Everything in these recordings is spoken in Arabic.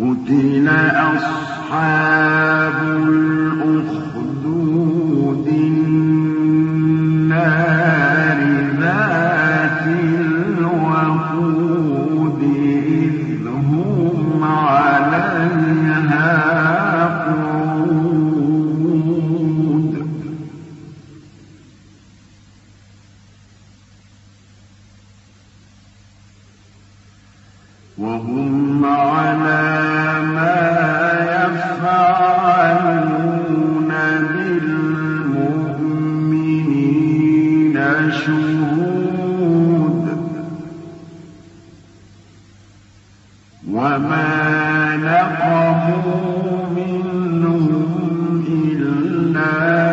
قتل أصحاب الأخدود النار ذات الوقود إذ هم عليها قعود وهم وما نقموا منهم إلا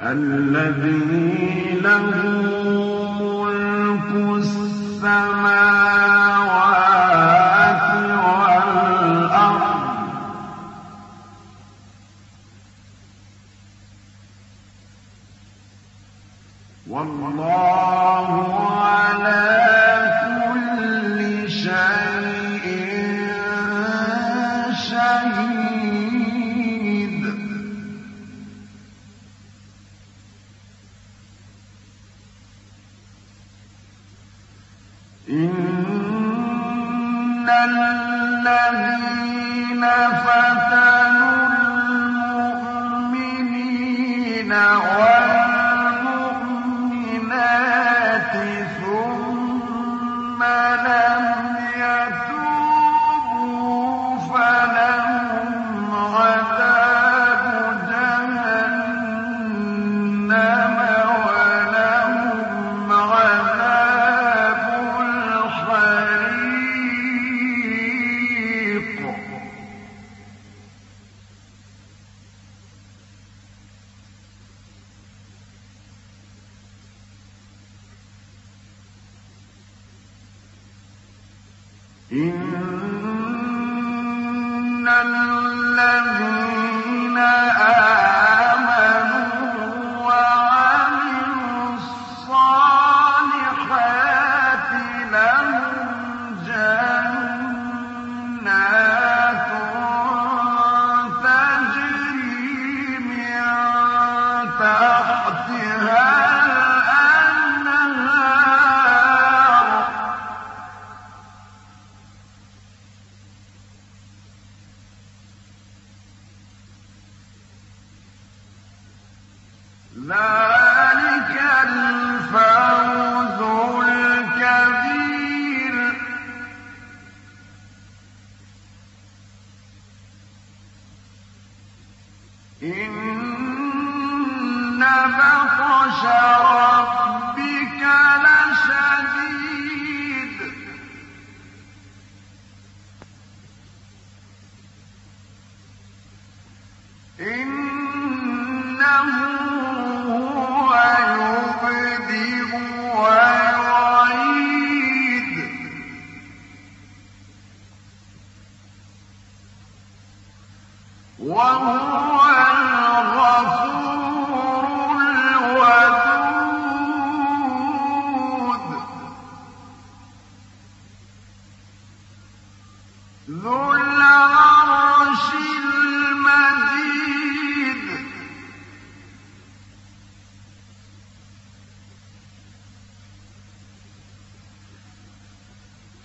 الذي له ملك السماوات والأرض. والله إن الذين فتنوا المؤمنين إن ذلك الفوز الكبير. إن بطش ربك لشديد.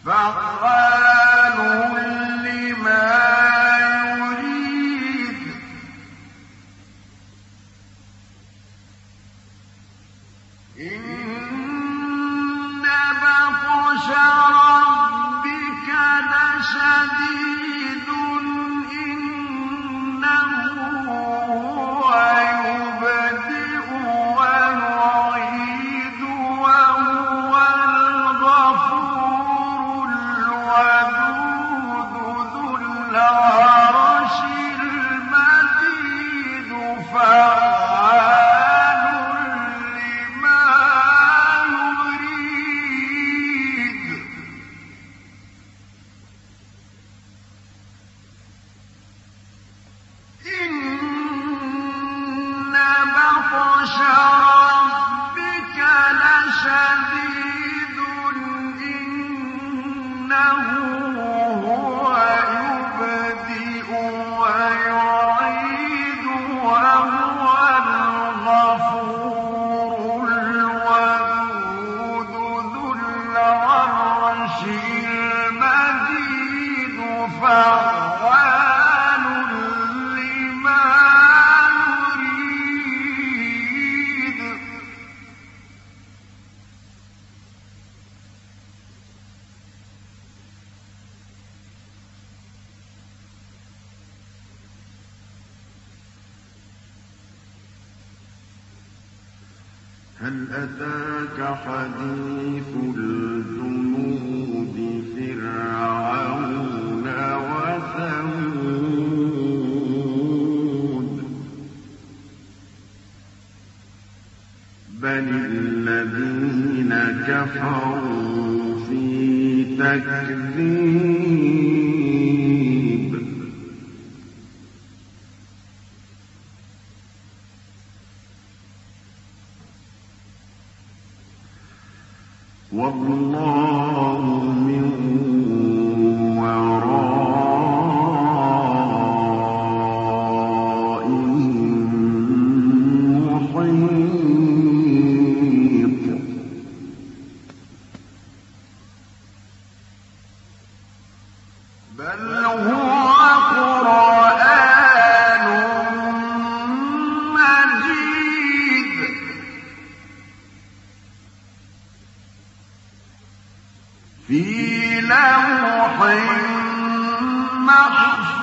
فعال لما يريد. إن بطش ربك لشديد هل أتاك حديث الجنود فرعون وثمود؟ بل الذين كفروا في تكذيب والله من في لوح محفوظ.